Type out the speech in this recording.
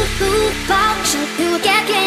ooh, ooh, bob, shut.